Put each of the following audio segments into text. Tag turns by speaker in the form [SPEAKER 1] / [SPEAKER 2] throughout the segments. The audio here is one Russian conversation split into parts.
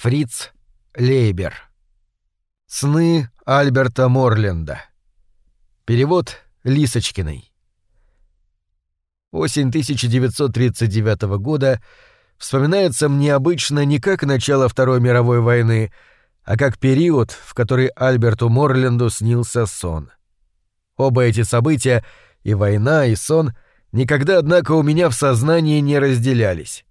[SPEAKER 1] Фриц Лейбер. Сны Альберта Морленда. Перевод Лисочкиной. Осень 1939 года вспоминается мне обычно не как начало Второй мировой войны, а как период, в который Альберту Морленду снился сон. Оба эти события, и война, и сон, никогда, однако, у меня в сознании не разделялись.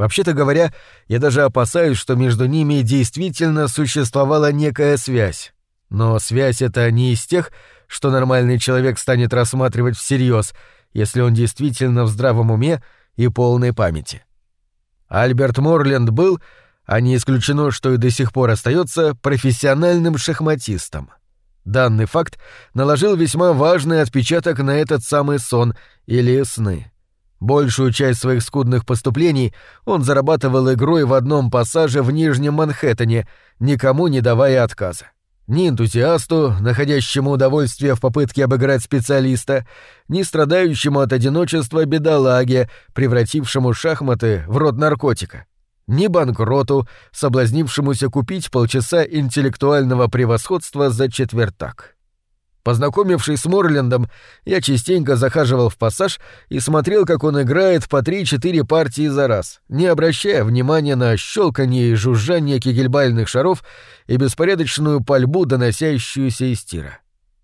[SPEAKER 1] Вообще-то говоря, я даже опасаюсь, что между ними действительно существовала некая связь. Но связь эта не из тех, что нормальный человек станет рассматривать всерьез, если он действительно в здравом уме и полной памяти. Альберт Морленд был, а не исключено, что и до сих пор остается, профессиональным шахматистом. Данный факт наложил весьма важный отпечаток на этот самый сон или сны. Большую часть своих скудных поступлений он зарабатывал игрой в одном пассаже в Нижнем Манхэттене, никому не давая отказа. Ни энтузиасту, находящему удовольствие в попытке обыграть специалиста, ни страдающему от одиночества бедолаге, превратившему шахматы в род наркотика, ни банкроту, соблазнившемуся купить полчаса интеллектуального превосходства за четвертак. Познакомившись с Морлендом, я частенько захаживал в пассаж и смотрел, как он играет по три-четыре партии за раз, не обращая внимания на щелканье и жужжание кигельбальных шаров и беспорядочную пальбу, доносящуюся из тира.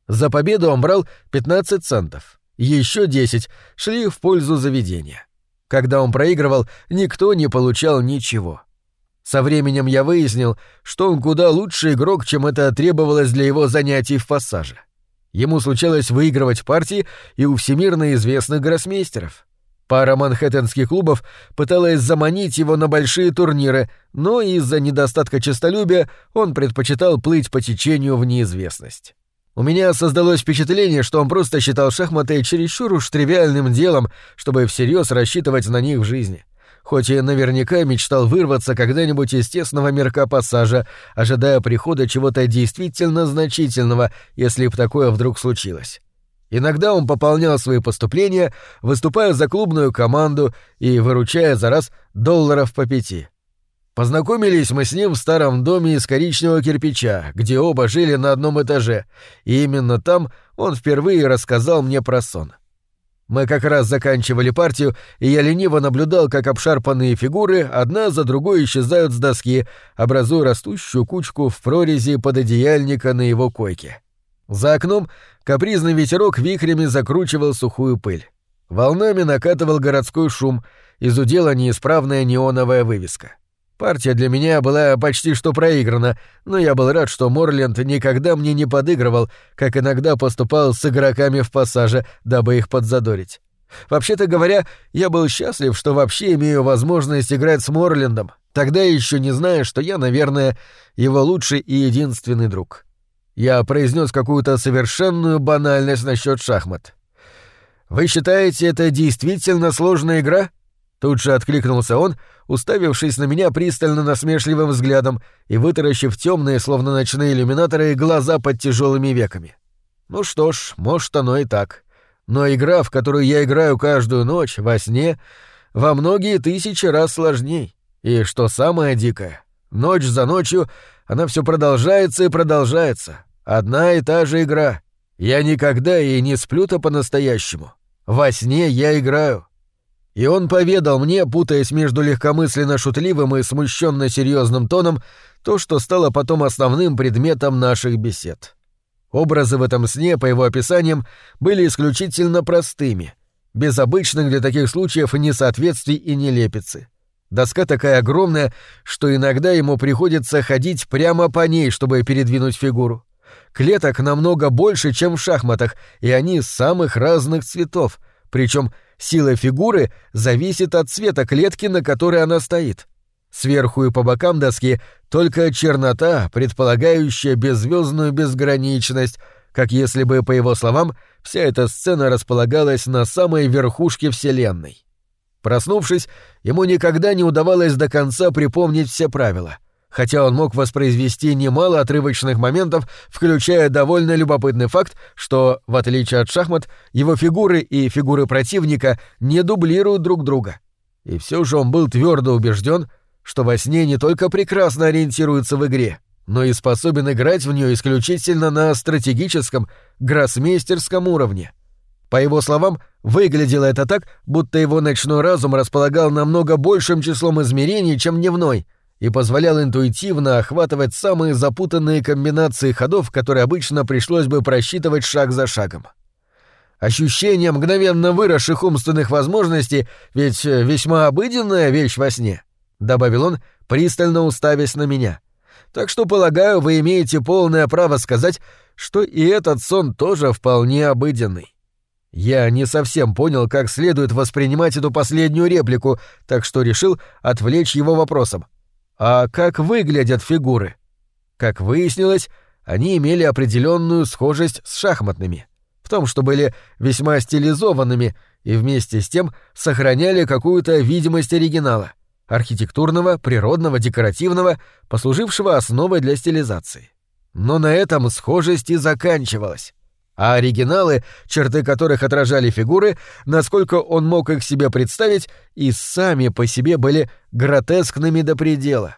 [SPEAKER 1] За победу он брал 15 центов. Еще 10 шли в пользу заведения. Когда он проигрывал, никто не получал ничего. Со временем я выяснил, что он куда лучший игрок, чем это требовалось для его занятий в пассаже. Ему случалось выигрывать партии и у всемирно известных гроссмейстеров. Пара манхэттенских клубов пыталась заманить его на большие турниры, но из-за недостатка честолюбия он предпочитал плыть по течению в неизвестность. У меня создалось впечатление, что он просто считал шахматы чересчур уж тривиальным делом, чтобы всерьез рассчитывать на них в жизни хоть и наверняка мечтал вырваться когда-нибудь из тесного мирка пассажа, ожидая прихода чего-то действительно значительного, если б такое вдруг случилось. Иногда он пополнял свои поступления, выступая за клубную команду и выручая за раз долларов по пяти. Познакомились мы с ним в старом доме из коричневого кирпича, где оба жили на одном этаже, и именно там он впервые рассказал мне про сон. — мы как раз заканчивали партию, и я лениво наблюдал, как обшарпанные фигуры одна за другой исчезают с доски, образуя растущую кучку в прорези пододеяльника на его койке. За окном капризный ветерок вихрями закручивал сухую пыль. Волнами накатывал городской шум, изудела неисправная неоновая вывеска. Партия для меня была почти что проиграна, но я был рад, что Морленд никогда мне не подыгрывал, как иногда поступал с игроками в пассаже, дабы их подзадорить. Вообще-то говоря, я был счастлив, что вообще имею возможность играть с Морлендом, тогда еще не зная, что я, наверное, его лучший и единственный друг. Я произнес какую-то совершенную банальность насчет шахмат. «Вы считаете, это действительно сложная игра?» Тут же откликнулся он, уставившись на меня пристально насмешливым взглядом и вытаращив темные, словно ночные иллюминаторы, глаза под тяжелыми веками. Ну что ж, может, оно и так. Но игра, в которую я играю каждую ночь, во сне, во многие тысячи раз сложней. И что самое дикое, ночь за ночью она все продолжается и продолжается. Одна и та же игра. Я никогда и не сплю-то по-настоящему. Во сне я играю. И он поведал мне, путаясь между легкомысленно шутливым и смущенно серьезным тоном, то, что стало потом основным предметом наших бесед. Образы в этом сне, по его описаниям, были исключительно простыми, без обычных для таких случаев несоответствий и нелепицы. Доска такая огромная, что иногда ему приходится ходить прямо по ней, чтобы передвинуть фигуру. Клеток намного больше, чем в шахматах, и они самых разных цветов, причем Сила фигуры зависит от цвета клетки, на которой она стоит. Сверху и по бокам доски только чернота, предполагающая беззвездную безграничность, как если бы, по его словам, вся эта сцена располагалась на самой верхушке Вселенной. Проснувшись, ему никогда не удавалось до конца припомнить все правила — хотя он мог воспроизвести немало отрывочных моментов, включая довольно любопытный факт, что, в отличие от шахмат, его фигуры и фигуры противника не дублируют друг друга. И все же он был твердо убежден, что во сне не только прекрасно ориентируется в игре, но и способен играть в нее исключительно на стратегическом, гроссмейстерском уровне. По его словам, выглядело это так, будто его ночной разум располагал намного большим числом измерений, чем дневной, и позволял интуитивно охватывать самые запутанные комбинации ходов, которые обычно пришлось бы просчитывать шаг за шагом. Ощущение мгновенно выросших умственных возможностей ведь весьма обыденная вещь во сне, — добавил он, пристально уставясь на меня. Так что, полагаю, вы имеете полное право сказать, что и этот сон тоже вполне обыденный. Я не совсем понял, как следует воспринимать эту последнюю реплику, так что решил отвлечь его вопросом. А как выглядят фигуры? Как выяснилось, они имели определенную схожесть с шахматными. В том, что были весьма стилизованными и вместе с тем сохраняли какую-то видимость оригинала — архитектурного, природного, декоративного, послужившего основой для стилизации. Но на этом схожесть и заканчивалась. А оригиналы, черты которых отражали фигуры, насколько он мог их себе представить, и сами по себе были гротескными до предела.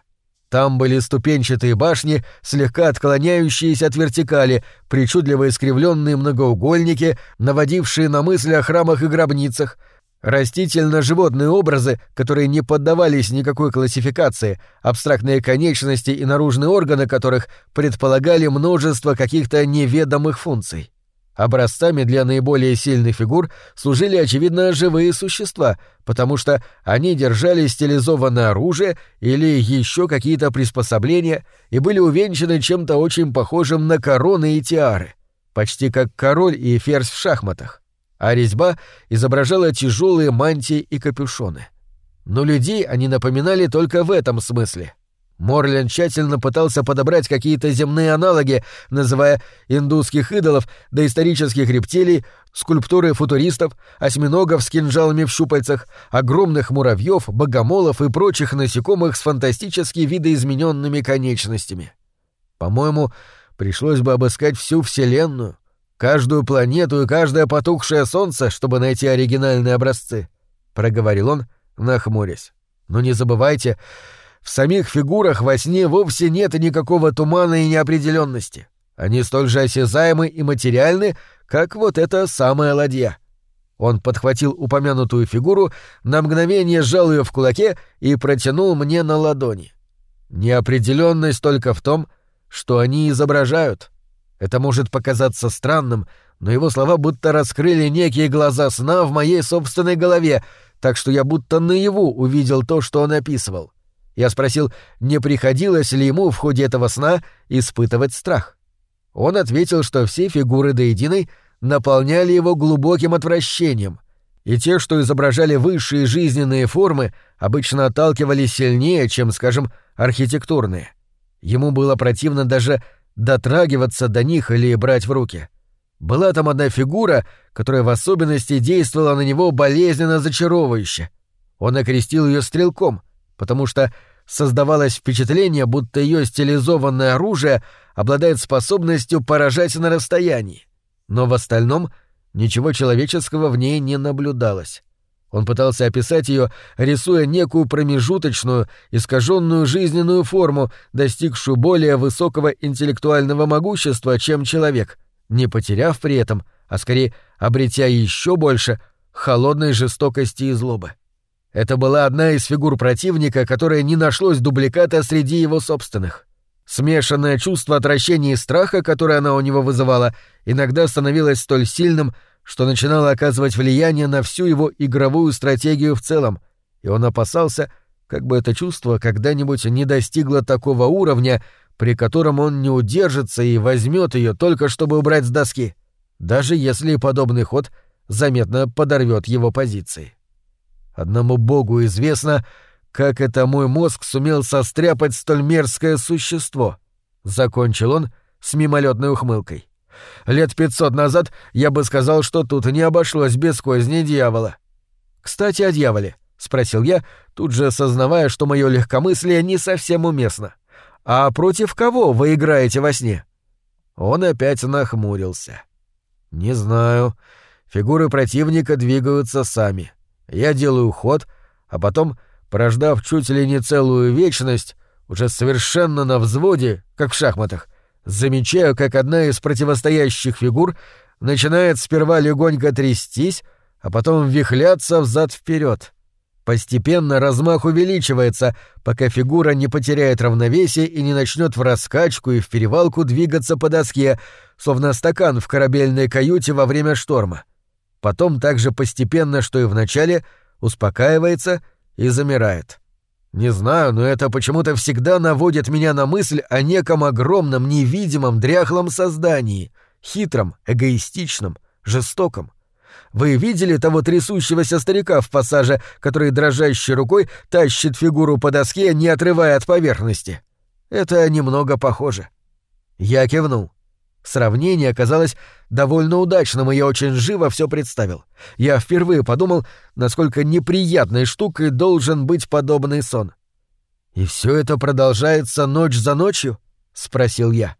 [SPEAKER 1] Там были ступенчатые башни, слегка отклоняющиеся от вертикали, причудливо искривленные многоугольники, наводившие на мысли о храмах и гробницах, растительно-животные образы, которые не поддавались никакой классификации, абстрактные конечности и наружные органы которых предполагали множество каких-то неведомых функций. Образцами для наиболее сильных фигур служили, очевидно, живые существа, потому что они держали стилизованное оружие или еще какие-то приспособления и были увенчаны чем-то очень похожим на короны и тиары, почти как король и ферзь в шахматах. А резьба изображала тяжелые мантии и капюшоны. Но людей они напоминали только в этом смысле — Морлин тщательно пытался подобрать какие-то земные аналоги, называя индусских идолов, доисторических рептилий, скульптуры футуристов, осьминогов с кинжалами в щупальцах, огромных муравьев, богомолов и прочих насекомых с фантастически видоизмененными конечностями. По-моему, пришлось бы обыскать всю Вселенную, каждую планету и каждое потухшее солнце, чтобы найти оригинальные образцы, — проговорил он, нахмурясь. Но не забывайте, в самих фигурах во сне вовсе нет никакого тумана и неопределенности. Они столь же осязаемы и материальны, как вот эта самая ладья. Он подхватил упомянутую фигуру, на мгновение сжал ее в кулаке и протянул мне на ладони. Неопределенность только в том, что они изображают. Это может показаться странным, но его слова будто раскрыли некие глаза сна в моей собственной голове, так что я будто наяву увидел то, что он описывал. Я спросил, не приходилось ли ему в ходе этого сна испытывать страх. Он ответил, что все фигуры до единой наполняли его глубоким отвращением, и те, что изображали высшие жизненные формы, обычно отталкивались сильнее, чем, скажем, архитектурные. Ему было противно даже дотрагиваться до них или брать в руки. Была там одна фигура, которая в особенности действовала на него болезненно зачаровывающе. Он окрестил ее стрелком, потому что создавалось впечатление, будто ее стилизованное оружие обладает способностью поражать на расстоянии. Но в остальном ничего человеческого в ней не наблюдалось. Он пытался описать ее, рисуя некую промежуточную, искаженную жизненную форму, достигшую более высокого интеллектуального могущества, чем человек, не потеряв при этом, а скорее обретя еще больше холодной жестокости и злобы. Это была одна из фигур противника, которая не нашлось дубликата среди его собственных. Смешанное чувство отвращения и страха, которое она у него вызывала, иногда становилось столь сильным, что начинало оказывать влияние на всю его игровую стратегию в целом, и он опасался, как бы это чувство когда-нибудь не достигло такого уровня, при котором он не удержится и возьмет ее только чтобы убрать с доски, даже если подобный ход заметно подорвет его позиции. Одному богу известно, как это мой мозг сумел состряпать столь мерзкое существо. Закончил он с мимолетной ухмылкой. Лет пятьсот назад я бы сказал, что тут не обошлось без козни дьявола. Кстати, о дьяволе, спросил я, тут же осознавая, что мое легкомыслие не совсем уместно. А против кого вы играете во сне? Он опять нахмурился. Не знаю. Фигуры противника двигаются сами. Я делаю ход, а потом Прождав чуть ли не целую вечность, уже совершенно на взводе, как в шахматах, замечаю, как одна из противостоящих фигур начинает сперва легонько трястись, а потом вихляться взад вперед. Постепенно размах увеличивается, пока фигура не потеряет равновесие и не начнет в раскачку и в перевалку двигаться по доске, словно стакан в корабельной каюте во время шторма. Потом так же постепенно, что и в начале, успокаивается и замирает. Не знаю, но это почему-то всегда наводит меня на мысль о неком огромном, невидимом, дряхлом создании, хитром, эгоистичном, жестоком. Вы видели того трясущегося старика в пассаже, который дрожащей рукой тащит фигуру по доске, не отрывая от поверхности? Это немного похоже. Я кивнул. Сравнение оказалось довольно удачным, и я очень живо все представил. Я впервые подумал, насколько неприятной штукой должен быть подобный сон. «И все это продолжается ночь за ночью?» — спросил я.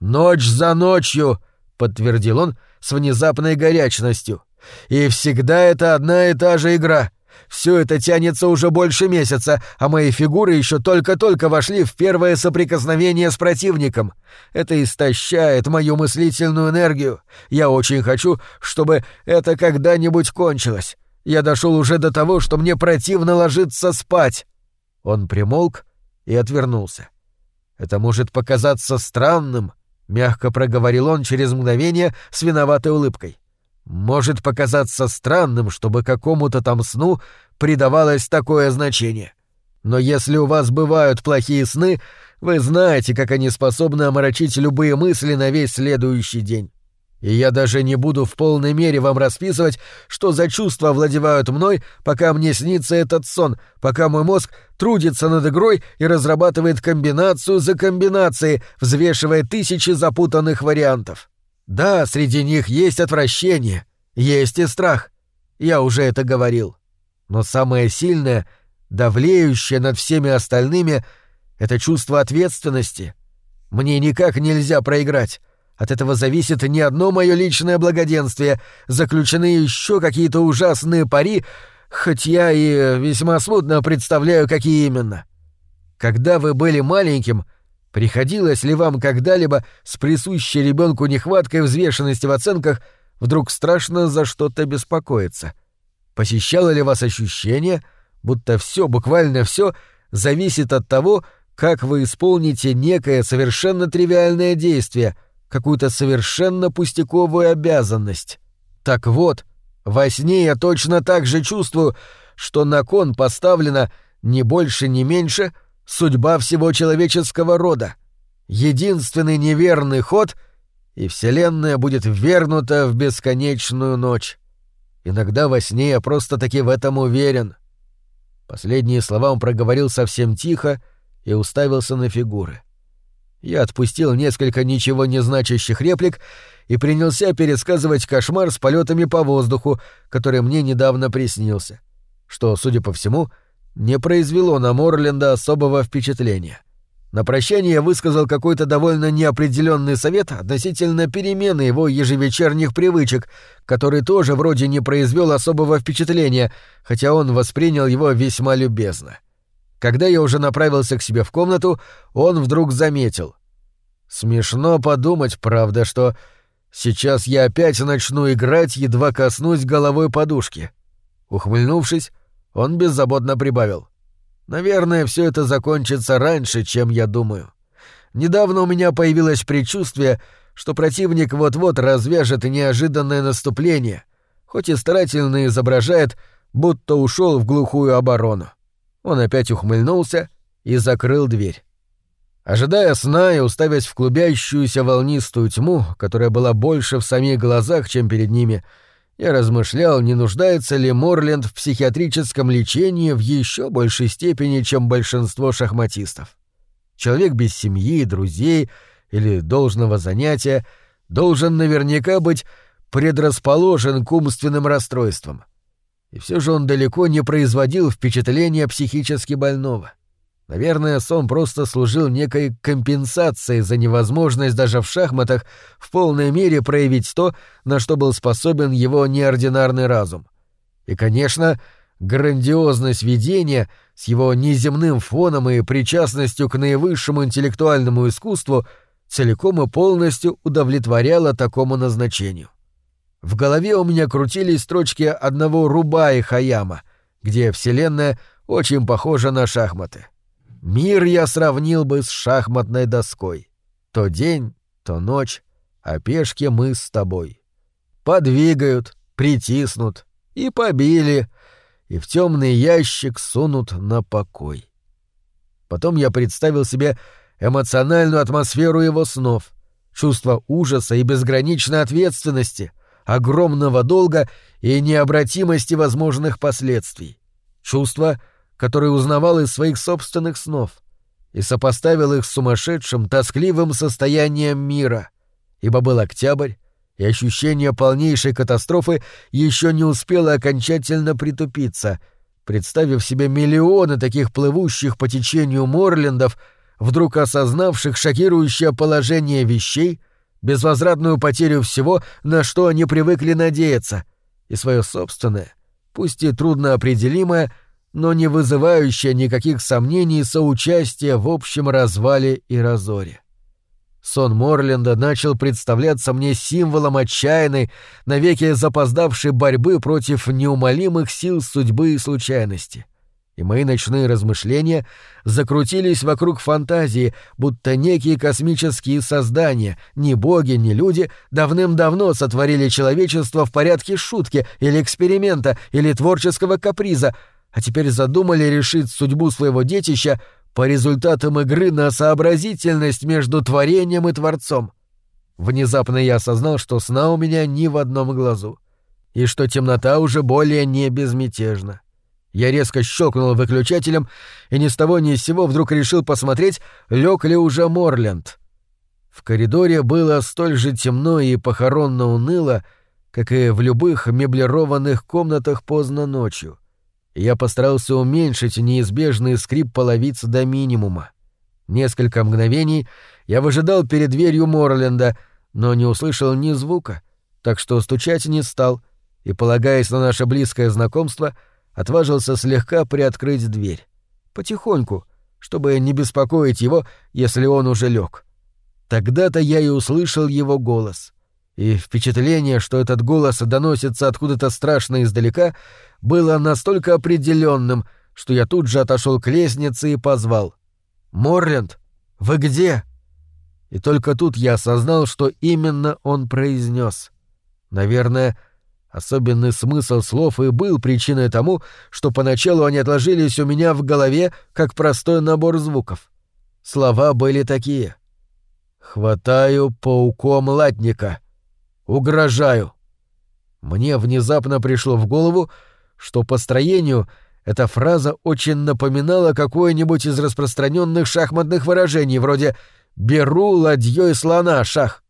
[SPEAKER 1] «Ночь за ночью!» — подтвердил он с внезапной горячностью. «И всегда это одна и та же игра. Все это тянется уже больше месяца, а мои фигуры еще только-только вошли в первое соприкосновение с противником. Это истощает мою мыслительную энергию. Я очень хочу, чтобы это когда-нибудь кончилось. Я дошел уже до того, что мне противно ложиться спать. Он примолк и отвернулся. Это может показаться странным, мягко проговорил он через мгновение с виноватой улыбкой. Может показаться странным, чтобы какому-то там сну придавалось такое значение. Но если у вас бывают плохие сны, вы знаете, как они способны омрачить любые мысли на весь следующий день. И я даже не буду в полной мере вам расписывать, что за чувства владевают мной, пока мне снится этот сон, пока мой мозг трудится над игрой и разрабатывает комбинацию за комбинацией, взвешивая тысячи запутанных вариантов. Да, среди них есть отвращение, есть и страх. Я уже это говорил. Но самое сильное, давлеющее над всеми остальными — это чувство ответственности. Мне никак нельзя проиграть. От этого зависит не одно мое личное благоденствие, заключены еще какие-то ужасные пари, хоть я и весьма смутно представляю, какие именно. Когда вы были маленьким, приходилось ли вам когда-либо с присущей ребенку нехваткой взвешенности в оценках вдруг страшно за что-то беспокоиться? Посещало ли вас ощущение, будто все, буквально все, зависит от того, как вы исполните некое совершенно тривиальное действие — какую-то совершенно пустяковую обязанность. Так вот, во сне я точно так же чувствую, что на кон поставлена не больше, не меньше судьба всего человеческого рода. Единственный неверный ход, и Вселенная будет ввернута в бесконечную ночь. Иногда во сне я просто-таки в этом уверен. Последние слова он проговорил совсем тихо и уставился на фигуры. — я отпустил несколько ничего не значащих реплик и принялся пересказывать кошмар с полетами по воздуху, который мне недавно приснился, что, судя по всему, не произвело на Морленда особого впечатления. На прощание высказал какой-то довольно неопределенный совет относительно перемены его ежевечерних привычек, который тоже вроде не произвел особого впечатления, хотя он воспринял его весьма любезно. — когда я уже направился к себе в комнату, он вдруг заметил. Смешно подумать, правда, что сейчас я опять начну играть, едва коснусь головой подушки. Ухмыльнувшись, он беззаботно прибавил. Наверное, все это закончится раньше, чем я думаю. Недавно у меня появилось предчувствие, что противник вот-вот развяжет неожиданное наступление, хоть и старательно изображает, будто ушел в глухую оборону. Он опять ухмыльнулся и закрыл дверь. Ожидая сна и уставясь в клубящуюся волнистую тьму, которая была больше в самих глазах, чем перед ними, я размышлял, не нуждается ли Морленд в психиатрическом лечении в еще большей степени, чем большинство шахматистов. Человек без семьи, друзей или должного занятия должен наверняка быть предрасположен к умственным расстройствам и все же он далеко не производил впечатления психически больного. Наверное, сон просто служил некой компенсацией за невозможность даже в шахматах в полной мере проявить то, на что был способен его неординарный разум. И, конечно, Грандиозность видения с его неземным фоном и причастностью к наивысшему интеллектуальному искусству целиком и полностью удовлетворяла такому назначению. В голове у меня крутились строчки одного Рубаи Хаяма, где Вселенная очень похожа на шахматы. Мир я сравнил бы с шахматной доской. То день, то ночь, а пешки мы с тобой. Подвигают, притиснут и побили, и в темный ящик сунут на покой. Потом я представил себе эмоциональную атмосферу его снов, чувство ужаса и безграничной ответственности — огромного долга и необратимости возможных последствий. Чувство, которое узнавал из своих собственных снов и сопоставил их с сумасшедшим, тоскливым состоянием мира, ибо был октябрь, и ощущение полнейшей катастрофы еще не успело окончательно притупиться, представив себе миллионы таких плывущих по течению Морлендов, вдруг осознавших шокирующее положение вещей — безвозвратную потерю всего, на что они привыкли надеяться, и свое собственное, пусть и трудно определимое, но не вызывающее никаких сомнений соучастие в общем развале и разоре. Сон Морленда начал представляться мне символом отчаянной, навеки запоздавшей борьбы против неумолимых сил судьбы и случайности и мои ночные размышления закрутились вокруг фантазии, будто некие космические создания, ни боги, ни люди, давным-давно сотворили человечество в порядке шутки или эксперимента или творческого каприза, а теперь задумали решить судьбу своего детища по результатам игры на сообразительность между творением и Творцом. Внезапно я осознал, что сна у меня ни в одном глазу, и что темнота уже более не безмятежна. Я резко щелкнул выключателем и ни с того ни с сего вдруг решил посмотреть, лег ли уже Морленд. В коридоре было столь же темно и похоронно уныло, как и в любых меблированных комнатах поздно ночью. Я постарался уменьшить неизбежный скрип половиц до минимума. Несколько мгновений я выжидал перед дверью Морленда, но не услышал ни звука, так что стучать не стал, и, полагаясь на наше близкое знакомство, — отважился слегка приоткрыть дверь. Потихоньку, чтобы не беспокоить его, если он уже лег. Тогда-то я и услышал его голос. И впечатление, что этот голос доносится откуда-то страшно издалека, было настолько определенным, что я тут же отошел к лестнице и позвал. «Морленд, вы где?» И только тут я осознал, что именно он произнес. Наверное, — Особенный смысл слов и был причиной тому, что поначалу они отложились у меня в голове, как простой набор звуков. Слова были такие. «Хватаю пауком латника. Угрожаю». Мне внезапно пришло в голову, что по строению эта фраза очень напоминала какое-нибудь из распространенных шахматных выражений, вроде «беру ладьей слона, шах»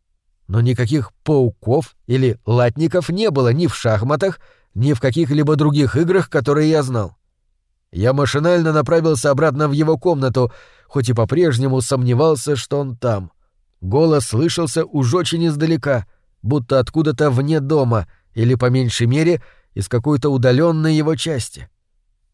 [SPEAKER 1] но никаких пауков или латников не было ни в шахматах, ни в каких-либо других играх, которые я знал. Я машинально направился обратно в его комнату, хоть и по-прежнему сомневался, что он там. Голос слышался уж очень издалека, будто откуда-то вне дома или, по меньшей мере, из какой-то удаленной его части.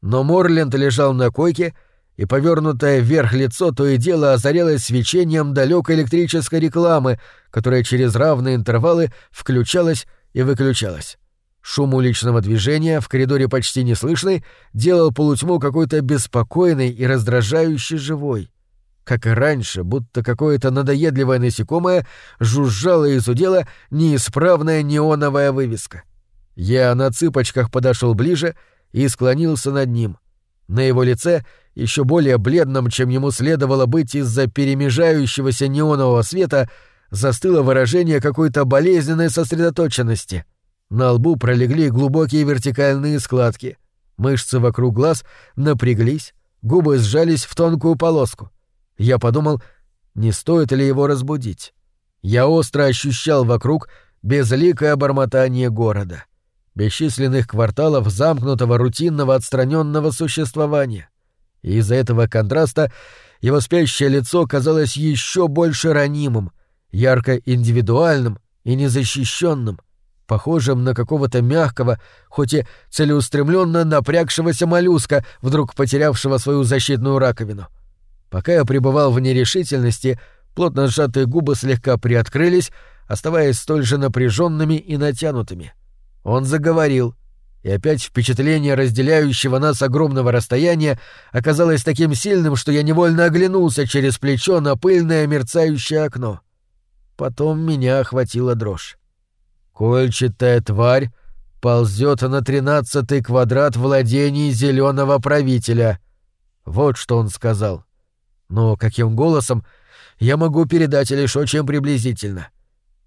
[SPEAKER 1] Но Морленд лежал на койке, и повернутое вверх лицо то и дело озарялось свечением далекой электрической рекламы, которая через равные интервалы включалась и выключалась. Шум уличного движения, в коридоре почти неслышный, делал полутьму какой-то беспокойный и раздражающий живой. Как и раньше, будто какое-то надоедливое насекомое жужжало и зудела неисправная неоновая вывеска. Я на цыпочках подошел ближе и склонился над ним. На его лице — еще более бледным, чем ему следовало быть из-за перемежающегося неонового света, застыло выражение какой-то болезненной сосредоточенности. На лбу пролегли глубокие вертикальные складки. Мышцы вокруг глаз напряглись, губы сжались в тонкую полоску. Я подумал, не стоит ли его разбудить. Я остро ощущал вокруг безликое бормотание города, бесчисленных кварталов замкнутого рутинного отстраненного существования — и из-за этого контраста его спящее лицо казалось еще больше ранимым, ярко индивидуальным и незащищенным, похожим на какого-то мягкого, хоть и целеустремленно напрягшегося моллюска, вдруг потерявшего свою защитную раковину. Пока я пребывал в нерешительности, плотно сжатые губы слегка приоткрылись, оставаясь столь же напряженными и натянутыми. Он заговорил, и опять впечатление разделяющего нас огромного расстояния оказалось таким сильным, что я невольно оглянулся через плечо на пыльное мерцающее окно. Потом меня охватила дрожь. Кольчатая тварь ползет на тринадцатый квадрат владений зеленого правителя. Вот что он сказал. Но каким голосом я могу передать лишь очень приблизительно.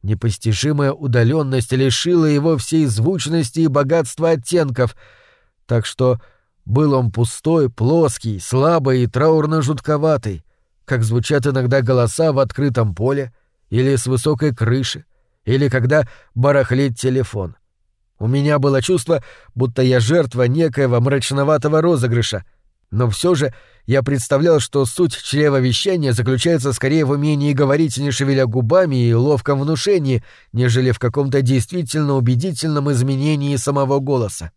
[SPEAKER 1] Непостижимая удаленность лишила его всей звучности и богатства оттенков, так что был он пустой, плоский, слабый и траурно-жутковатый, как звучат иногда голоса в открытом поле или с высокой крыши, или когда барахлит телефон. У меня было чувство, будто я жертва некоего мрачноватого розыгрыша, но все же я представлял, что суть чревовещания заключается скорее в умении говорить, не шевеля губами и ловком внушении, нежели в каком-то действительно убедительном изменении самого голоса.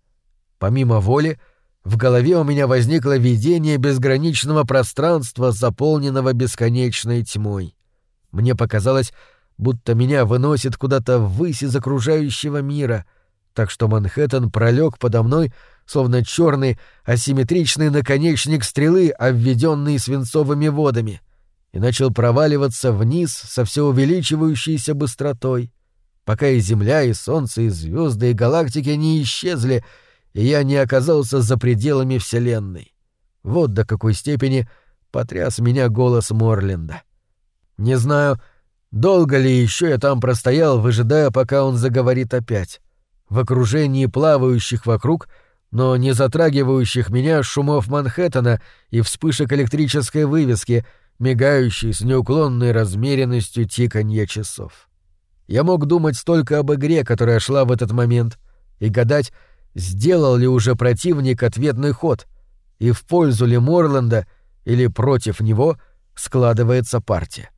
[SPEAKER 1] Помимо воли, в голове у меня возникло видение безграничного пространства, заполненного бесконечной тьмой. Мне показалось, будто меня выносит куда-то ввысь из окружающего мира, так что Манхэттен пролег подо мной, словно черный асимметричный наконечник стрелы, обведенный свинцовыми водами, и начал проваливаться вниз со все увеличивающейся быстротой, пока и Земля, и Солнце, и звезды, и галактики не исчезли, и я не оказался за пределами Вселенной. Вот до какой степени потряс меня голос Морленда. Не знаю, Долго ли еще я там простоял, выжидая, пока он заговорит опять? В окружении плавающих вокруг, но не затрагивающих меня шумов Манхэттена и вспышек электрической вывески, мигающей с неуклонной размеренностью тиканья часов. Я мог думать только об игре, которая шла в этот момент, и гадать, сделал ли уже противник ответный ход, и в пользу ли Морланда или против него складывается партия.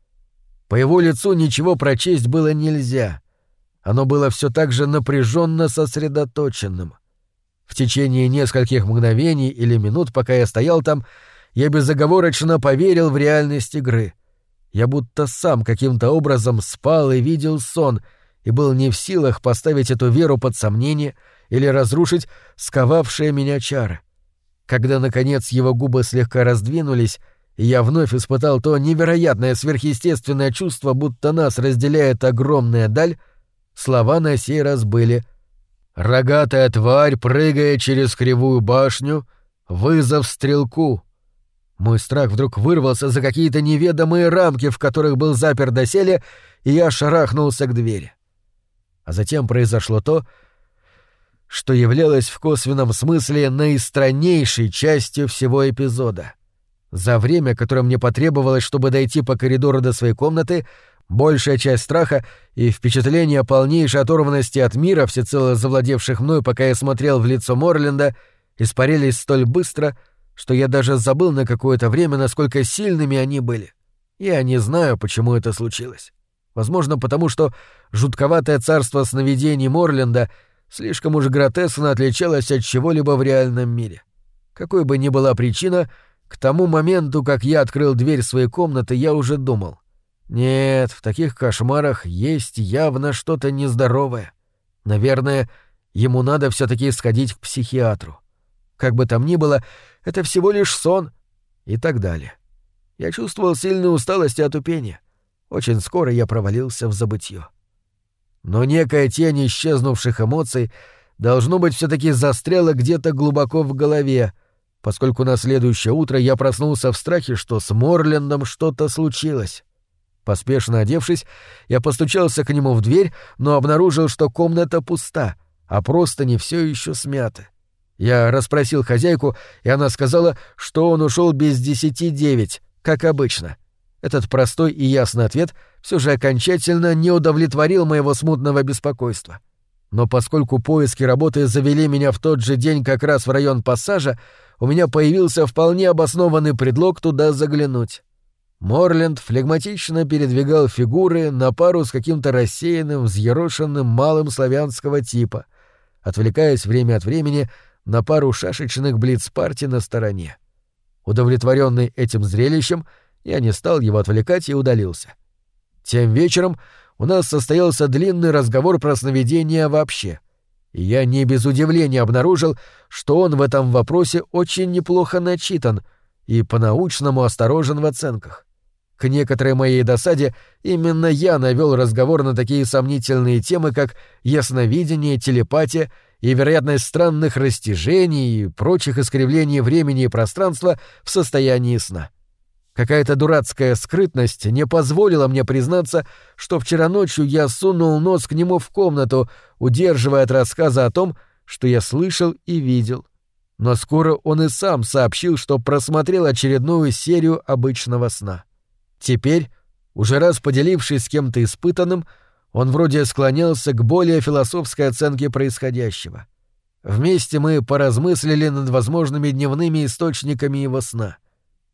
[SPEAKER 1] По его лицу ничего прочесть было нельзя. Оно было все так же напряженно сосредоточенным. В течение нескольких мгновений или минут, пока я стоял там, я безоговорочно поверил в реальность игры. Я будто сам каким-то образом спал и видел сон, и был не в силах поставить эту веру под сомнение или разрушить сковавшие меня чары. Когда, наконец, его губы слегка раздвинулись, и я вновь испытал то невероятное сверхъестественное чувство, будто нас разделяет огромная даль, слова на сей раз были «Рогатая тварь, прыгая через кривую башню, вызов стрелку». Мой страх вдруг вырвался за какие-то неведомые рамки, в которых был запер доселе, и я шарахнулся к двери. А затем произошло то, что являлось в косвенном смысле наистраннейшей частью всего эпизода. За время, которое мне потребовалось, чтобы дойти по коридору до своей комнаты, большая часть страха и впечатления полнейшей оторванности от мира, всецело завладевших мной, пока я смотрел в лицо Морленда, испарились столь быстро, что я даже забыл на какое-то время, насколько сильными они были. Я не знаю, почему это случилось. Возможно, потому что жутковатое царство сновидений Морленда слишком уж гротескно отличалось от чего-либо в реальном мире. Какой бы ни была причина — к тому моменту, как я открыл дверь своей комнаты, я уже думал. Нет, в таких кошмарах есть явно что-то нездоровое. Наверное, ему надо все таки сходить к психиатру. Как бы там ни было, это всего лишь сон. И так далее. Я чувствовал сильную усталость и отупение. Очень скоро я провалился в забытье. Но некая тень исчезнувших эмоций должно быть все таки застряла где-то глубоко в голове — поскольку на следующее утро я проснулся в страхе, что с Морлендом что-то случилось. Поспешно одевшись, я постучался к нему в дверь, но обнаружил, что комната пуста, а просто не все еще смяты. Я расспросил хозяйку, и она сказала, что он ушел без десяти девять, как обычно. Этот простой и ясный ответ все же окончательно не удовлетворил моего смутного беспокойства. Но поскольку поиски работы завели меня в тот же день как раз в район пассажа, у меня появился вполне обоснованный предлог туда заглянуть. Морленд флегматично передвигал фигуры на пару с каким-то рассеянным, взъерошенным малым славянского типа, отвлекаясь время от времени на пару шашечных блиц-парти на стороне. Удовлетворенный этим зрелищем, я не стал его отвлекать и удалился. Тем вечером у нас состоялся длинный разговор про сновидения вообще, и я не без удивления обнаружил, что он в этом вопросе очень неплохо начитан и по-научному осторожен в оценках. К некоторой моей досаде именно я навел разговор на такие сомнительные темы, как ясновидение, телепатия и вероятность странных растяжений и прочих искривлений времени и пространства в состоянии сна. Какая-то дурацкая скрытность не позволила мне признаться, что вчера ночью я сунул нос к нему в комнату, удерживая от рассказа о том, что я слышал и видел. Но скоро он и сам сообщил, что просмотрел очередную серию обычного сна. Теперь, уже раз поделившись с кем-то испытанным, он вроде склонялся к более философской оценке происходящего. Вместе мы поразмыслили над возможными дневными источниками его сна.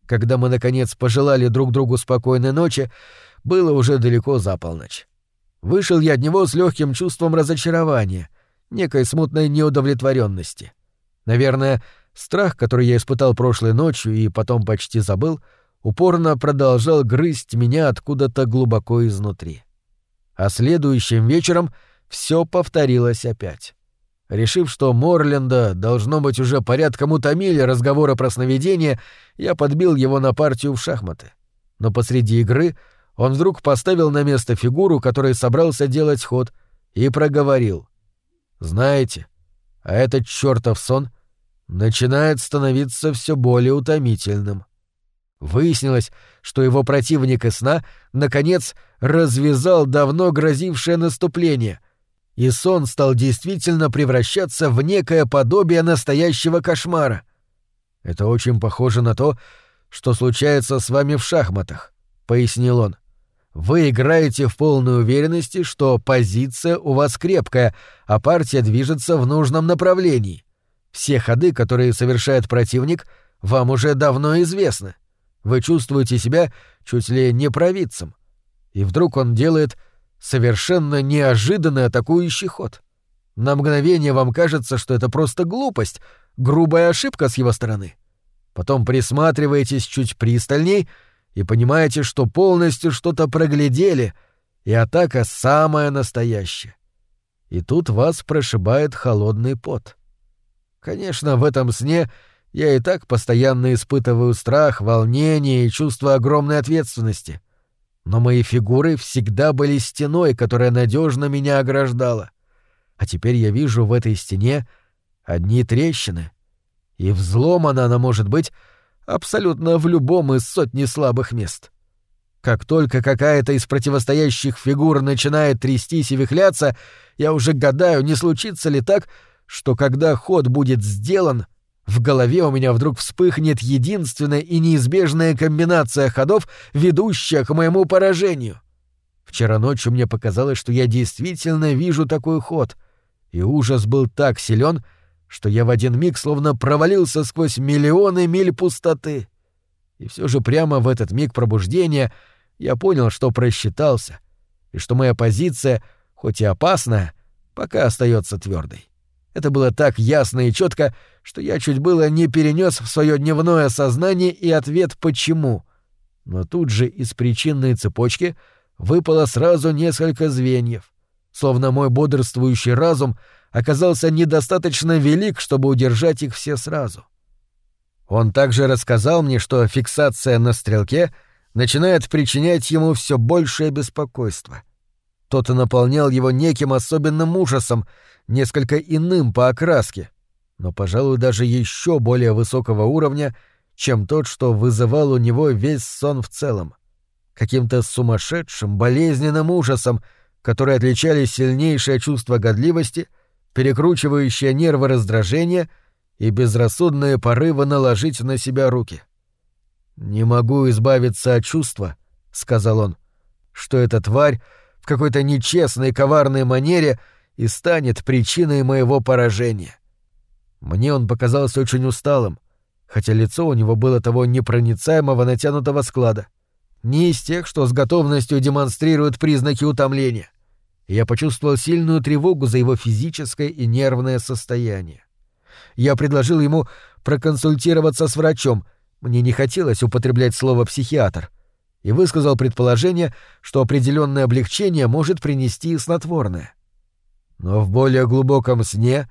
[SPEAKER 1] Когда мы, наконец, пожелали друг другу спокойной ночи, было уже далеко за полночь. Вышел я от него с легким чувством разочарования, некой смутной неудовлетворенности. Наверное, страх, который я испытал прошлой ночью и потом почти забыл — упорно продолжал грызть меня откуда-то глубоко изнутри. А следующим вечером все повторилось опять. Решив, что Морленда, должно быть, уже порядком утомили разговоры про сновидения, я подбил его на партию в шахматы. Но посреди игры он вдруг поставил на место фигуру, которой собрался делать ход, и проговорил. «Знаете, а этот чертов сон начинает становиться все более утомительным». Выяснилось, что его противник из сна, наконец, развязал давно грозившее наступление, и сон стал действительно превращаться в некое подобие настоящего кошмара. «Это очень похоже на то, что случается с вами в шахматах», — пояснил он. «Вы играете в полной уверенности, что позиция у вас крепкая, а партия движется в нужном направлении. Все ходы, которые совершает противник, вам уже давно известны. Вы чувствуете себя чуть ли не провидцем. И вдруг он делает совершенно неожиданный атакующий ход. На мгновение вам кажется, что это просто глупость, грубая ошибка с его стороны. Потом присматриваетесь чуть пристальней и понимаете, что полностью что-то проглядели, и атака самая настоящая. И тут вас прошибает холодный пот. Конечно, в этом сне я и так постоянно испытываю страх, волнение и чувство огромной ответственности. Но мои фигуры всегда были стеной, которая надежно меня ограждала. А теперь я вижу в этой стене одни трещины. И взломана она может быть абсолютно в любом из сотни слабых мест. Как только какая-то из противостоящих фигур начинает трястись и вихляться, я уже гадаю, не случится ли так, что когда ход будет сделан, в голове у меня вдруг вспыхнет единственная и неизбежная комбинация ходов, ведущая к моему поражению. Вчера ночью мне показалось, что я действительно вижу такой ход, и ужас был так силен, что я в один миг словно провалился сквозь миллионы миль пустоты. И все же прямо в этот миг пробуждения я понял, что просчитался, и что моя позиция, хоть и опасная, пока остается твердой. Это было так ясно и четко, что я чуть было не перенес в свое дневное сознание и ответ «почему?». Но тут же из причинной цепочки выпало сразу несколько звеньев, словно мой бодрствующий разум оказался недостаточно велик, чтобы удержать их все сразу. Он также рассказал мне, что фиксация на стрелке начинает причинять ему все большее беспокойство. Тот наполнял его неким особенным ужасом, несколько иным по окраске, но, пожалуй, даже еще более высокого уровня, чем тот, что вызывал у него весь сон в целом. Каким-то сумасшедшим, болезненным ужасом, который отличали сильнейшее чувство годливости, перекручивающее нервы раздражения и безрассудные порывы наложить на себя руки. «Не могу избавиться от чувства», — сказал он, — «что эта тварь в какой-то нечестной коварной манере — и станет причиной моего поражения. Мне он показался очень усталым, хотя лицо у него было того непроницаемого натянутого склада. не из тех, что с готовностью демонстрируют признаки утомления. я почувствовал сильную тревогу за его физическое и нервное состояние. Я предложил ему проконсультироваться с врачом, мне не хотелось употреблять слово «психиатр», и высказал предположение, что определенное облегчение может принести снотворное. Но в более глубоком сне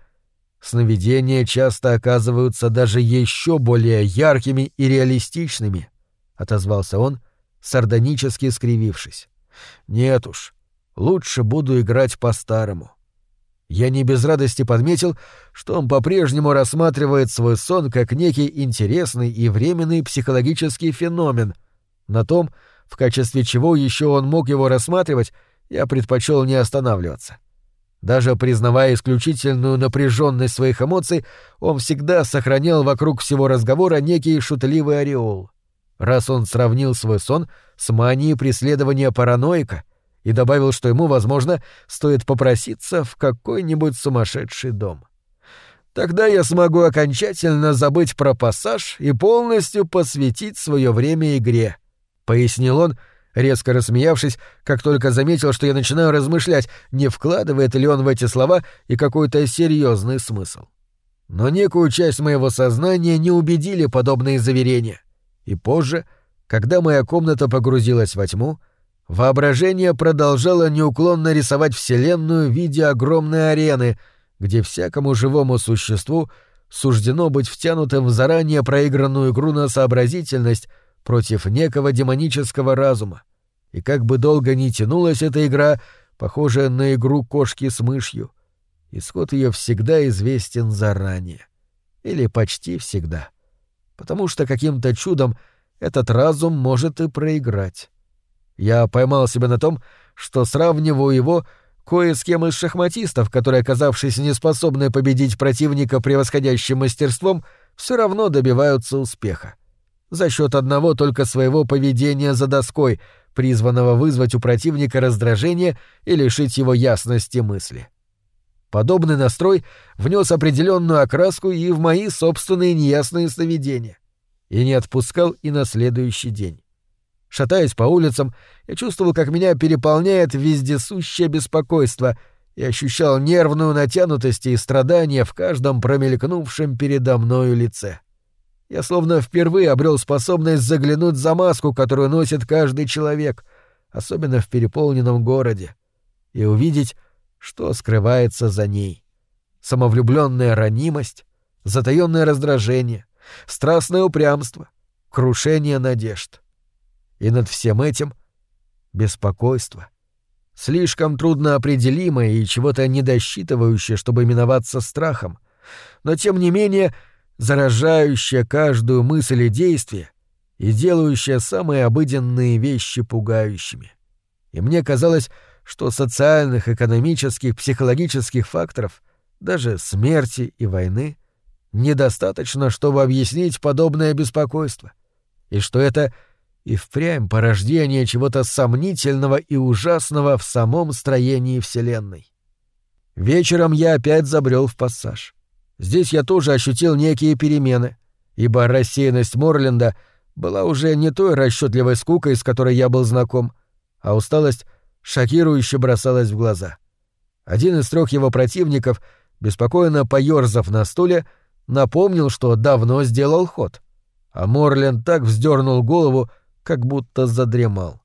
[SPEAKER 1] сновидения часто оказываются даже еще более яркими и реалистичными, — отозвался он, сардонически скривившись. — Нет уж, лучше буду играть по-старому. Я не без радости подметил, что он по-прежнему рассматривает свой сон как некий интересный и временный психологический феномен. На том, в качестве чего еще он мог его рассматривать, я предпочел не останавливаться. Даже признавая исключительную напряженность своих эмоций, он всегда сохранял вокруг всего разговора некий шутливый ореол. Раз он сравнил свой сон с манией преследования параноика и добавил, что ему, возможно, стоит попроситься в какой-нибудь сумасшедший дом. Тогда я смогу окончательно забыть про пассаж и полностью посвятить свое время игре, — пояснил он, — резко рассмеявшись, как только заметил, что я начинаю размышлять, не вкладывает ли он в эти слова и какой-то серьезный смысл. Но некую часть моего сознания не убедили подобные заверения. И позже, когда моя комната погрузилась во тьму, воображение продолжало неуклонно рисовать Вселенную в виде огромной арены, где всякому живому существу суждено быть втянутым в заранее проигранную игру на сообразительность — против некого демонического разума. И как бы долго ни тянулась эта игра, похожая на игру кошки с мышью, исход ее всегда известен заранее. Или почти всегда. Потому что каким-то чудом этот разум может и проиграть. Я поймал себя на том, что сравниваю его кое с кем из шахматистов, которые, оказавшись неспособны победить противника превосходящим мастерством, все равно добиваются успеха за счет одного только своего поведения за доской, призванного вызвать у противника раздражение и лишить его ясности мысли. Подобный настрой внес определенную окраску и в мои собственные неясные сновидения. И не отпускал и на следующий день. Шатаясь по улицам, я чувствовал, как меня переполняет вездесущее беспокойство и ощущал нервную натянутость и страдания в каждом промелькнувшем передо мною лице. — я словно впервые обрел способность заглянуть за маску, которую носит каждый человек, особенно в переполненном городе, и увидеть, что скрывается за ней. Самовлюбленная ранимость, затаённое раздражение, страстное упрямство, крушение надежд. И над всем этим — беспокойство. Слишком трудно определимое и чего-то недосчитывающее, чтобы именоваться страхом. Но тем не менее — заражающая каждую мысль и действие и делающая самые обыденные вещи пугающими. И мне казалось, что социальных, экономических, психологических факторов, даже смерти и войны, недостаточно, чтобы объяснить подобное беспокойство, и что это и впрямь порождение чего-то сомнительного и ужасного в самом строении Вселенной. Вечером я опять забрел в пассаж. Здесь я тоже ощутил некие перемены, ибо рассеянность Морленда была уже не той расчетливой скукой, с которой я был знаком, а усталость шокирующе бросалась в глаза. Один из трех его противников, беспокойно поёрзав на стуле, напомнил, что давно сделал ход, а Морленд так вздернул голову, как будто задремал.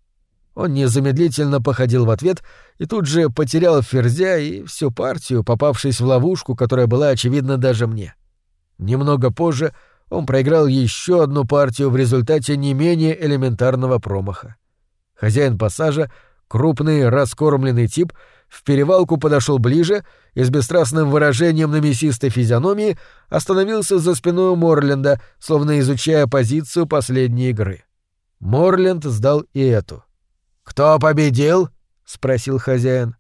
[SPEAKER 1] Он незамедлительно походил в ответ и тут же потерял ферзя и всю партию, попавшись в ловушку, которая была очевидна даже мне. Немного позже он проиграл еще одну партию в результате не менее элементарного промаха. Хозяин пассажа, крупный раскормленный тип, в перевалку подошел ближе и с бесстрастным выражением на мясистой физиономии остановился за спиной Морленда, словно изучая позицию последней игры. Морленд сдал и эту. «Кто победил?» — спросил хозяин.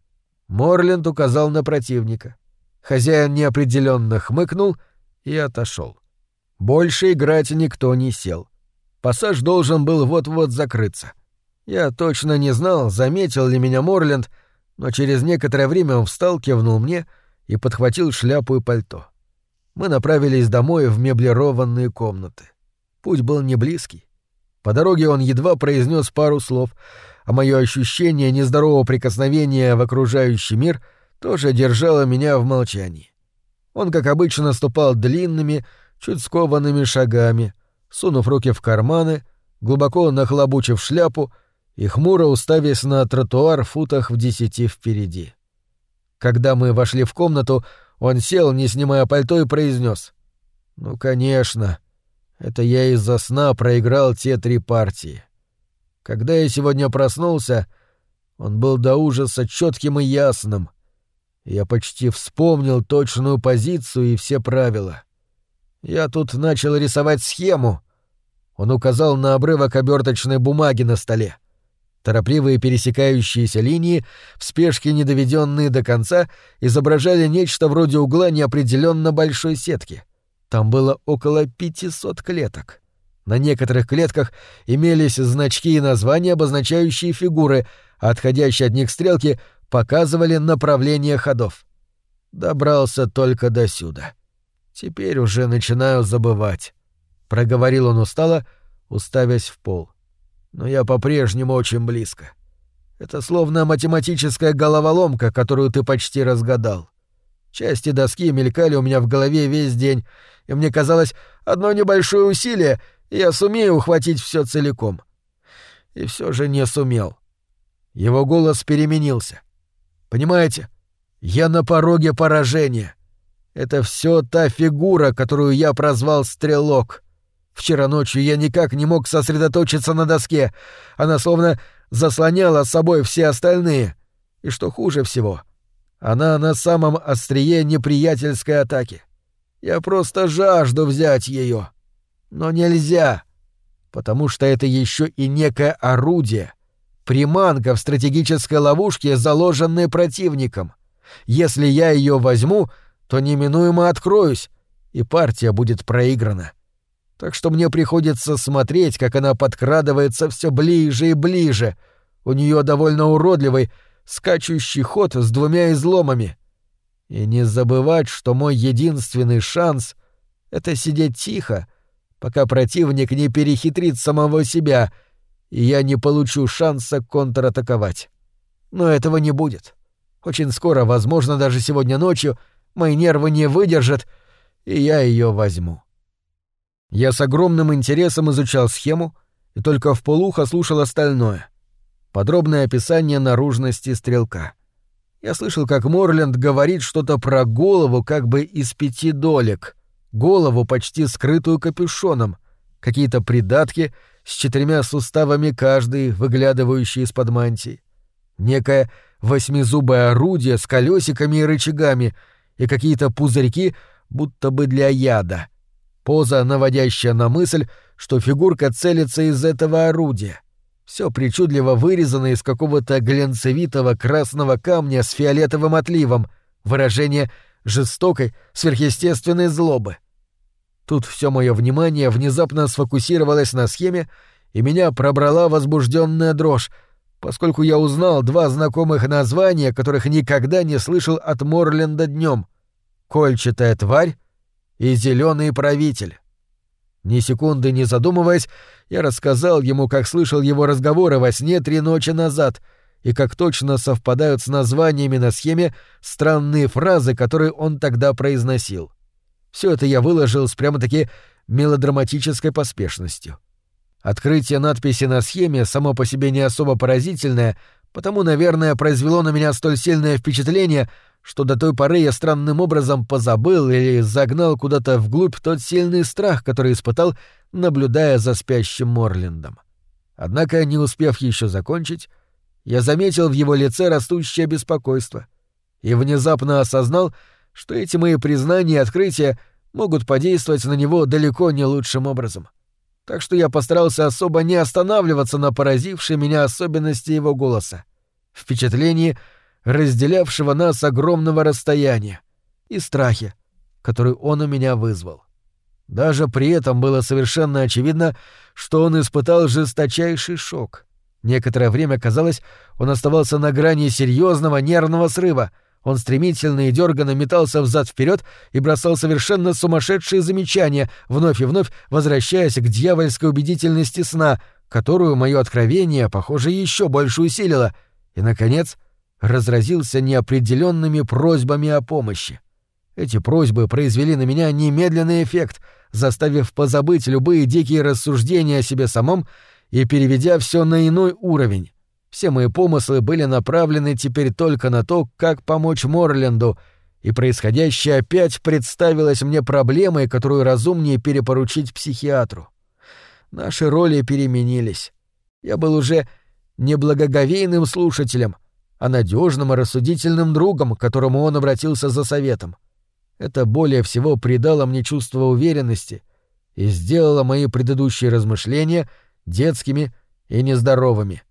[SPEAKER 1] Морленд указал на противника. Хозяин неопределенно хмыкнул и отошел. Больше играть никто не сел. Пассаж должен был вот-вот закрыться. Я точно не знал, заметил ли меня Морленд, но через некоторое время он встал, кивнул мне и подхватил шляпу и пальто. Мы направились домой в меблированные комнаты. Путь был не близкий. По дороге он едва произнес пару слов, а мое ощущение нездорового прикосновения в окружающий мир тоже держало меня в молчании. Он, как обычно, ступал длинными, чуть скованными шагами, сунув руки в карманы, глубоко нахлобучив шляпу и хмуро уставясь на тротуар в футах в десяти впереди. Когда мы вошли в комнату, он сел, не снимая пальто, и произнес: «Ну, конечно, это я из-за сна проиграл те три партии. Когда я сегодня проснулся, он был до ужаса четким и ясным. Я почти вспомнил точную позицию и все правила. Я тут начал рисовать схему. Он указал на обрывок оберточной бумаги на столе. Торопливые пересекающиеся линии, в спешке недоведенные до конца, изображали нечто вроде угла неопределенно большой сетки. Там было около 500 клеток. На некоторых клетках имелись значки и названия, обозначающие фигуры, а отходящие от них стрелки показывали направление ходов. Добрался только до сюда. Теперь уже начинаю забывать. Проговорил он устало, уставясь в пол. Но я по-прежнему очень близко. Это словно математическая головоломка, которую ты почти разгадал. Части доски мелькали у меня в голове весь день, и мне казалось, одно небольшое усилие, я сумею ухватить все целиком. И все же не сумел. Его голос переменился. Понимаете, я на пороге поражения. Это все та фигура, которую я прозвал Стрелок. Вчера ночью я никак не мог сосредоточиться на доске. Она словно заслоняла с собой все остальные. И что хуже всего, она на самом острие неприятельской атаки. Я просто жажду взять ее. Но нельзя, потому что это еще и некое орудие, приманка в стратегической ловушке, заложенная противником. Если я ее возьму, то неминуемо откроюсь, и партия будет проиграна. Так что мне приходится смотреть, как она подкрадывается все ближе и ближе. У нее довольно уродливый, скачущий ход с двумя изломами. И не забывать, что мой единственный шанс — это сидеть тихо, пока противник не перехитрит самого себя, и я не получу шанса контратаковать. Но этого не будет. Очень скоро, возможно, даже сегодня ночью, мои нервы не выдержат, и я ее возьму. Я с огромным интересом изучал схему и только в полухо слушал остальное. Подробное описание наружности стрелка. Я слышал, как Морленд говорит что-то про голову как бы из пяти долек, голову почти скрытую капюшоном, какие-то придатки с четырьмя суставами каждый, выглядывающие из-под мантии. Некое восьмизубое орудие с колесиками и рычагами и какие-то пузырьки, будто бы для яда. Поза, наводящая на мысль, что фигурка целится из этого орудия. Все причудливо вырезано из какого-то глянцевитого красного камня с фиолетовым отливом, выражение жестокой, сверхъестественной злобы. Тут все мое внимание внезапно сфокусировалось на схеме, и меня пробрала возбужденная дрожь, поскольку я узнал два знакомых названия, которых никогда не слышал от Морленда днем: «Кольчатая тварь» и «Зеленый правитель». Ни секунды не задумываясь, я рассказал ему, как слышал его разговоры во сне три ночи назад и как точно совпадают с названиями на схеме странные фразы, которые он тогда произносил. Все это я выложил с прямо-таки мелодраматической поспешностью. Открытие надписи на схеме само по себе не особо поразительное, потому, наверное, произвело на меня столь сильное впечатление, что до той поры я странным образом позабыл или загнал куда-то вглубь тот сильный страх, который испытал, наблюдая за спящим Морлендом. Однако, не успев еще закончить, я заметил в его лице растущее беспокойство и внезапно осознал, что эти мои признания и открытия могут подействовать на него далеко не лучшим образом. Так что я постарался особо не останавливаться на поразившей меня особенности его голоса. Впечатлении — разделявшего нас огромного расстояния, и страхе, который он у меня вызвал. Даже при этом было совершенно очевидно, что он испытал жесточайший шок. Некоторое время казалось, он оставался на грани серьезного нервного срыва, Он стремительно и дерганно метался взад вперед и бросал совершенно сумасшедшие замечания, вновь и вновь возвращаясь к дьявольской убедительности сна, которую мое откровение, похоже, еще больше усилило, и, наконец, разразился неопределенными просьбами о помощи. Эти просьбы произвели на меня немедленный эффект, заставив позабыть любые дикие рассуждения о себе самом и переведя все на иной уровень. Все мои помыслы были направлены теперь только на то, как помочь Морленду, и происходящее опять представилось мне проблемой, которую разумнее перепоручить психиатру. Наши роли переменились. Я был уже не благоговейным слушателем, а надежным и рассудительным другом, к которому он обратился за советом. Это более всего придало мне чувство уверенности и сделало мои предыдущие размышления детскими и нездоровыми.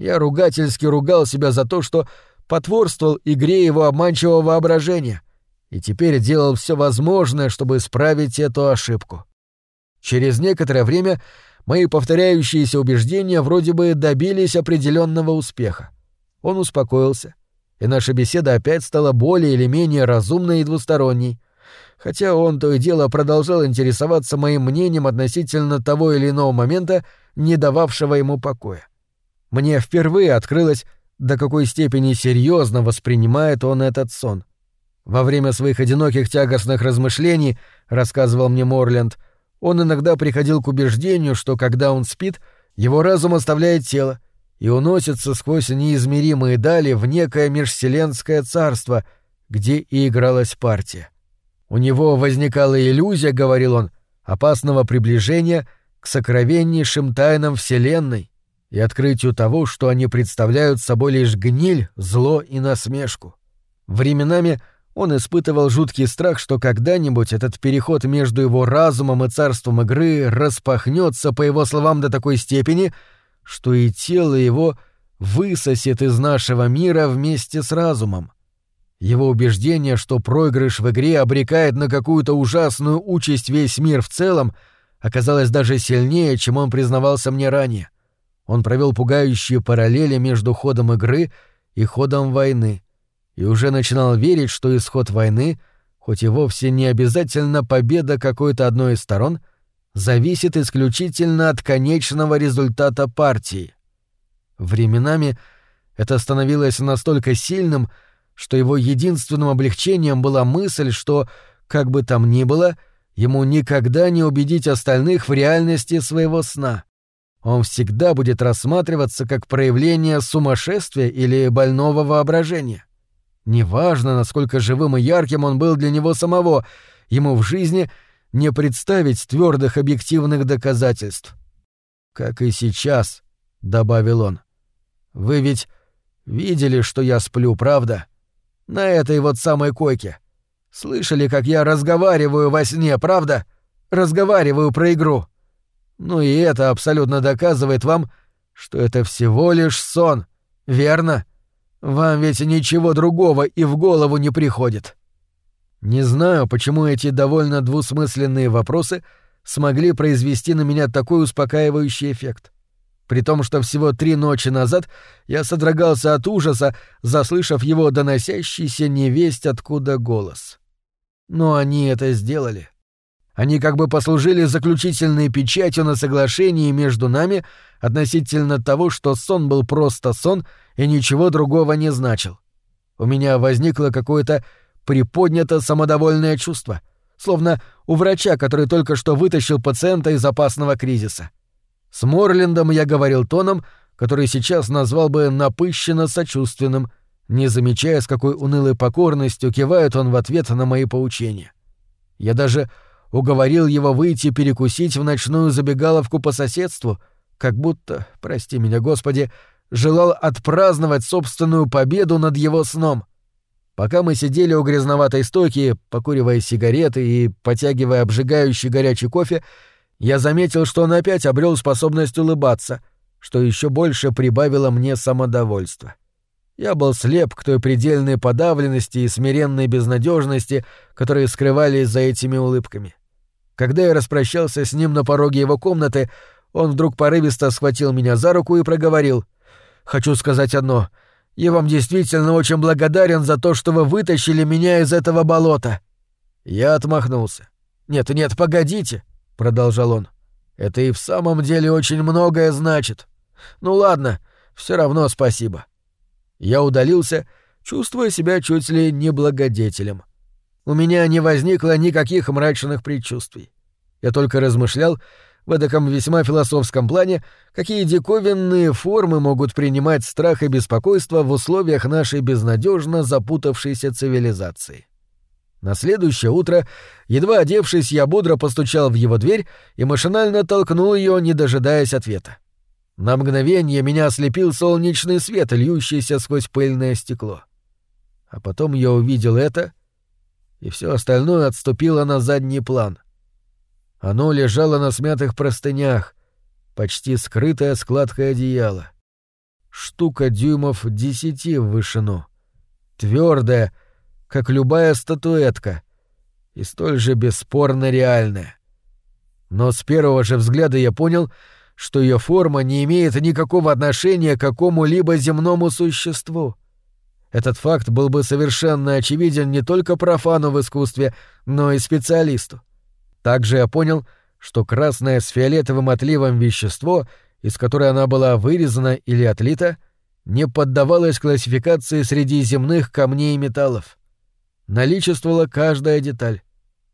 [SPEAKER 1] Я ругательски ругал себя за то, что потворствовал игре его обманчивого воображения, и теперь делал все возможное, чтобы исправить эту ошибку. Через некоторое время мои повторяющиеся убеждения вроде бы добились определенного успеха. Он успокоился, и наша беседа опять стала более или менее разумной и двусторонней, хотя он то и дело продолжал интересоваться моим мнением относительно того или иного момента, не дававшего ему покоя. Мне впервые открылось, до какой степени серьезно воспринимает он этот сон. Во время своих одиноких тягостных размышлений, рассказывал мне Морленд, он иногда приходил к убеждению, что когда он спит, его разум оставляет тело и уносится сквозь неизмеримые дали в некое межвселенское царство, где и игралась партия. У него возникала иллюзия, говорил он, опасного приближения к сокровеннейшим тайнам Вселенной, и открытию того, что они представляют собой лишь гниль, зло и насмешку. Временами он испытывал жуткий страх, что когда-нибудь этот переход между его разумом и царством игры распахнется, по его словам, до такой степени, что и тело его высосет из нашего мира вместе с разумом. Его убеждение, что проигрыш в игре обрекает на какую-то ужасную участь весь мир в целом, оказалось даже сильнее, чем он признавался мне ранее — он провел пугающие параллели между ходом игры и ходом войны, и уже начинал верить, что исход войны, хоть и вовсе не обязательно победа какой-то одной из сторон, зависит исключительно от конечного результата партии. Временами это становилось настолько сильным, что его единственным облегчением была мысль, что, как бы там ни было, ему никогда не убедить остальных в реальности своего сна он всегда будет рассматриваться как проявление сумасшествия или больного воображения. Неважно, насколько живым и ярким он был для него самого, ему в жизни не представить твердых объективных доказательств. «Как и сейчас», — добавил он. «Вы ведь видели, что я сплю, правда? На этой вот самой койке. Слышали, как я разговариваю во сне, правда? Разговариваю про игру. Ну и это абсолютно доказывает вам, что это всего лишь сон, верно? Вам ведь ничего другого и в голову не приходит. Не знаю, почему эти довольно двусмысленные вопросы смогли произвести на меня такой успокаивающий эффект. При том, что всего три ночи назад я содрогался от ужаса, заслышав его доносящийся невесть откуда голос. Но они это сделали. Они как бы послужили заключительной печатью на соглашении между нами относительно того, что сон был просто сон и ничего другого не значил. У меня возникло какое-то приподнято самодовольное чувство, словно у врача, который только что вытащил пациента из опасного кризиса. С Морлендом я говорил тоном, который сейчас назвал бы напыщенно сочувственным, не замечая, с какой унылой покорностью кивает он в ответ на мои поучения. Я даже уговорил его выйти перекусить в ночную забегаловку по соседству, как будто, прости меня, Господи, желал отпраздновать собственную победу над его сном. Пока мы сидели у грязноватой стойки, покуривая сигареты и потягивая обжигающий горячий кофе, я заметил, что он опять обрел способность улыбаться, что еще больше прибавило мне самодовольства. Я был слеп к той предельной подавленности и смиренной безнадежности, которые скрывались за этими улыбками. Когда я распрощался с ним на пороге его комнаты, он вдруг порывисто схватил меня за руку и проговорил. «Хочу сказать одно. Я вам действительно очень благодарен за то, что вы вытащили меня из этого болота». Я отмахнулся. «Нет, нет, погодите», — продолжал он. «Это и в самом деле очень многое значит. Ну ладно, все равно спасибо». Я удалился, чувствуя себя чуть ли не благодетелем. У меня не возникло никаких мрачных предчувствий. Я только размышлял, в эдаком весьма философском плане, какие диковинные формы могут принимать страх и беспокойство в условиях нашей безнадежно запутавшейся цивилизации. На следующее утро, едва одевшись, я бодро постучал в его дверь и машинально толкнул ее, не дожидаясь ответа. На мгновение меня ослепил солнечный свет, льющийся сквозь пыльное стекло. А потом я увидел это, и все остальное отступило на задний план — оно лежало на смятых простынях, почти скрытое складкой одеяла. Штука дюймов десяти в вышину. Твердая, как любая статуэтка, и столь же бесспорно реальная. Но с первого же взгляда я понял, что ее форма не имеет никакого отношения к какому-либо земному существу. Этот факт был бы совершенно очевиден не только профану в искусстве, но и специалисту. Также я понял, что красное с фиолетовым отливом вещество, из которой она была вырезана или отлита, не поддавалось классификации среди земных камней и металлов. Наличествовала каждая деталь.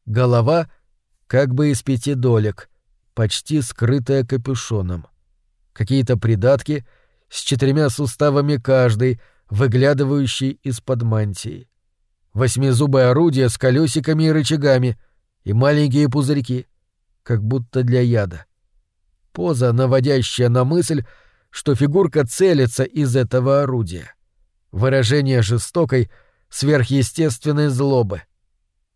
[SPEAKER 1] Голова как бы из пяти долек, почти скрытая капюшоном. Какие-то придатки с четырьмя суставами каждый, выглядывающий из-под мантии. Восьмизубое орудие с колесиками и рычагами, и маленькие пузырьки, как будто для яда. Поза, наводящая на мысль, что фигурка целится из этого орудия. Выражение жестокой, сверхъестественной злобы.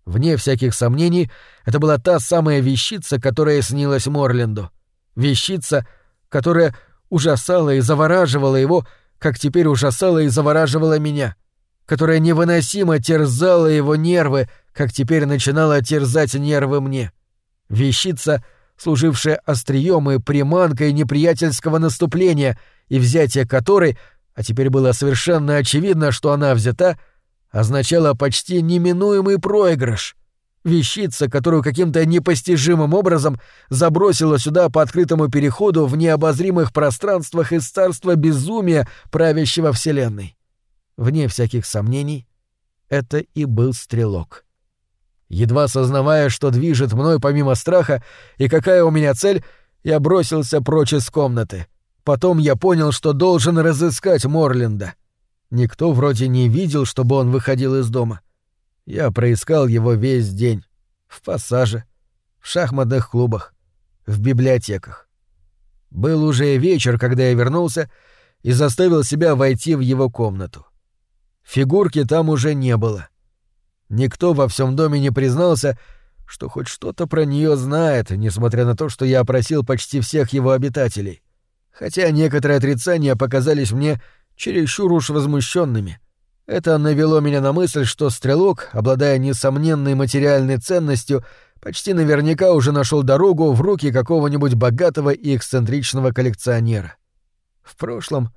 [SPEAKER 1] Вне всяких сомнений, это была та самая вещица, которая снилась Морленду. Вещица, которая ужасала и завораживала его, как теперь ужасала и завораживала меня, которая невыносимо терзала его нервы, как теперь начинала терзать нервы мне. Вещица, служившая острием и приманкой неприятельского наступления, и взятие которой, а теперь было совершенно очевидно, что она взята, означало почти неминуемый проигрыш. Вещица, которую каким-то непостижимым образом забросила сюда по открытому переходу в необозримых пространствах из царства безумия, правящего Вселенной. Вне всяких сомнений, это и был стрелок. Едва сознавая, что движет мной помимо страха и какая у меня цель, я бросился прочь из комнаты. Потом я понял, что должен разыскать Морленда. Никто вроде не видел, чтобы он выходил из дома. Я проискал его весь день. В пассаже, в шахматных клубах, в библиотеках. Был уже вечер, когда я вернулся и заставил себя войти в его комнату. Фигурки там уже не было. Никто во всем доме не признался, что хоть что-то про нее знает, несмотря на то, что я опросил почти всех его обитателей. Хотя некоторые отрицания показались мне чересчур уж возмущенными. Это навело меня на мысль, что стрелок, обладая несомненной материальной ценностью, почти наверняка уже нашел дорогу в руки какого-нибудь богатого и эксцентричного коллекционера. В прошлом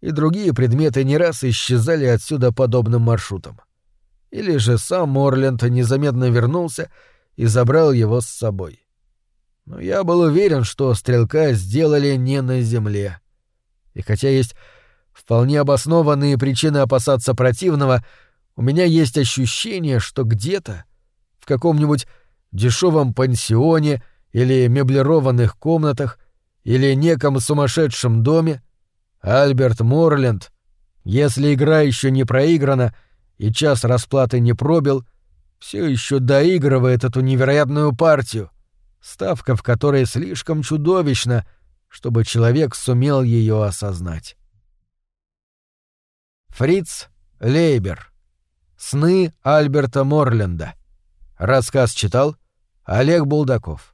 [SPEAKER 1] и другие предметы не раз исчезали отсюда подобным маршрутом или же сам Морленд незаметно вернулся и забрал его с собой. Но я был уверен, что стрелка сделали не на земле. И хотя есть вполне обоснованные причины опасаться противного, у меня есть ощущение, что где-то, в каком-нибудь дешевом пансионе или меблированных комнатах или неком сумасшедшем доме, Альберт Морленд, если игра еще не проиграна, — и час расплаты не пробил, все еще доигрывает эту невероятную партию, ставка в которой слишком чудовищна, чтобы человек сумел ее осознать. Фриц Лейбер. Сны Альберта Морленда. Рассказ читал Олег Булдаков.